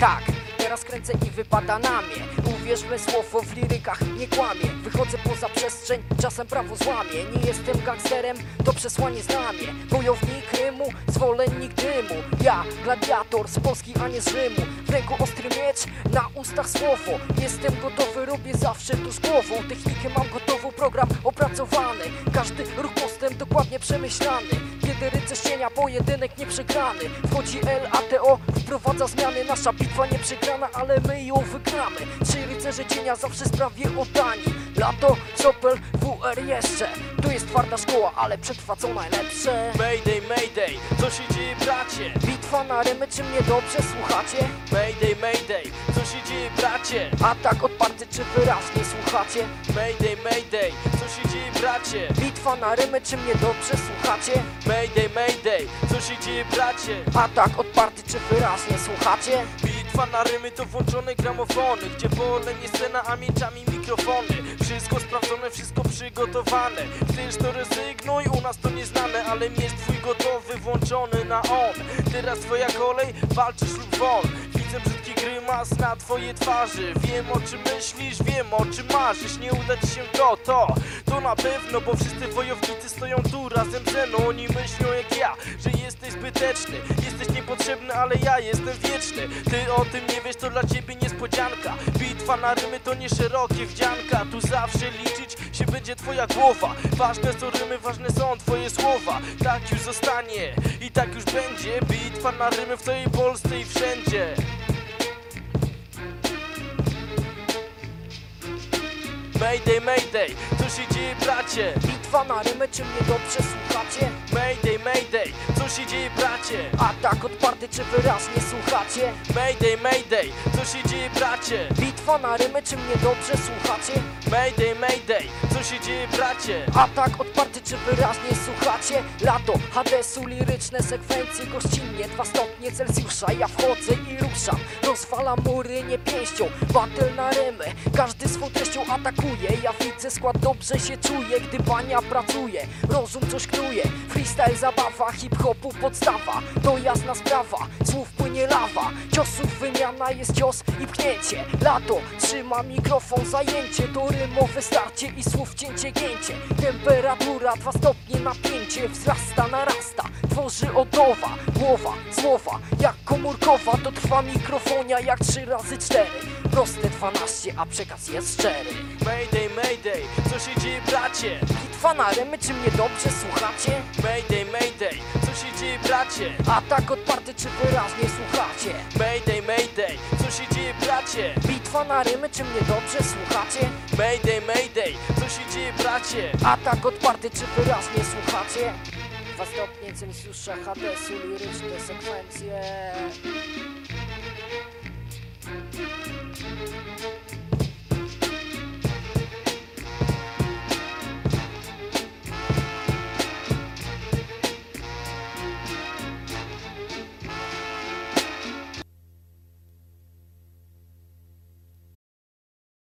Tak, teraz kręcę i wypada na mnie. Uwierz me słowo w lirykach nie kłamie. Wychodzę poza przestrzeń, czasem prawo złamię Nie jestem gangsterem, to przesłanie znamie. Wojownik Rymu, zwolennik dymu. Ja, gladiator z Polski, a nie z Rzymu. W ręku ostry miecz, na ustach słowo. Jestem gotowy, robię zawsze to z głową. Technikę mam gotową, program opracowany. Każdy ruch postęp dokładnie przemyślany Kiedy rycerz cienia, pojedynek nieprzegrany Wchodzi LATO, wprowadza zmiany Nasza bitwa nie przegrana, ale my ją wygramy Trzej rycerze cienia zawsze sprawie oddani Lato, Sopel, WR jeszcze Tu jest twarda szkoła, ale przetrwa co najlepsze Mayday, mayday, co się dzieje bracie? Bitwa na rymy, czy mnie dobrze słuchacie? Mayday, mayday, co się dzieje bracie? Atak odparty, czy wyraźnie słuchacie? Mayday, mayday, się dzieje bracie? Bitwa na rymy, czy mnie dobrze słuchacie? Mayday, mayday, co się dzieje bracie? Atak odparty, czy wyraźnie słuchacie? Bitwa na rymy to włączone gramofony Gdzie pole nie scena, a mieczami mikrofony Wszystko sprawdzone, wszystko przygotowane Chcesz to rezygnuj, u nas to nieznane Ale jest twój gotowy, włączony na on Teraz twoja kolej, walczysz lub wol Widzę brzydki grymas na twojej twarzy. Wiem o czym myślisz, wiem o czym marzysz Nie uda ci się to, to, to na pewno Bo wszyscy wojownicy stoją tu razem ze mną. Oni myślą jak ja, że jesteś zbyteczny. Jesteś niepotrzebny, ale ja jestem wieczny. Ty o tym nie wiesz, to dla ciebie niespodzianka. Bitwa na rymy to nie szerokie wdzianka. Tu zawsze liczyć się będzie twoja głowa. Ważne są rymy, ważne są twoje słowa. Tak już zostanie tak już będzie Bitwa na rymy w całej Polsce i wszędzie Mayday, mayday, co się dzieje bracie? Bitwa na rymy, czy mnie dobrze słuchacie? Mayday, mayday, co się dzieje bracie? Atak odparty, czy wyraźnie słuchacie? Mayday, mayday, co się dzieje bracie? Bitwa na rymy, czy mnie dobrze słuchacie? Mayday, mayday, co się dzieje bracie? Atak odparty, czy wyraźnie słuchacie? Lato, Hadesu, liryczne sekwencje gościnnie. Dwa stopnie Celsjusza, ja wchodzę i ruszam. Rozwalam mury nie pięścią, battle na rymy Każdy swą treścią atakuje. Ja widzę skład, dobrze się czuję Gdy bania pracuje, rozum coś knuje. Freestyle zabawa, hip-hopu podstawa. To jasna sprawa, słów płynie lawa. Ciosów wymiana jest cios i pchnięcie Lato, trzyma mikrofon, zajęcie To rymowe starcie i słów cięcie, gięcie Temperatura, dwa stopnie napięcie Wzrasta, narasta, tworzy od nowa Głowa, słowa, jak komórkowa To trwa mikrofonia jak 3 razy 4 Proste 12, a przekaz jest szczery Mayday, mayday, co się dzieje bracie? Bitwa na rymy, czy mnie dobrze słuchacie? Mayday, mayday, co się dzieje bracie? Atak odparty, czy wyraźnie słuchacie? Mayday, mayday, Bitwa na rymy, czy mnie dobrze słuchacie? Mayday, mayday, co się dzieje bracie? Atak odparty, czy wyraźnie słuchacie? Dwa stopnie Celsjusza, Hadesu, liryczne sekwencje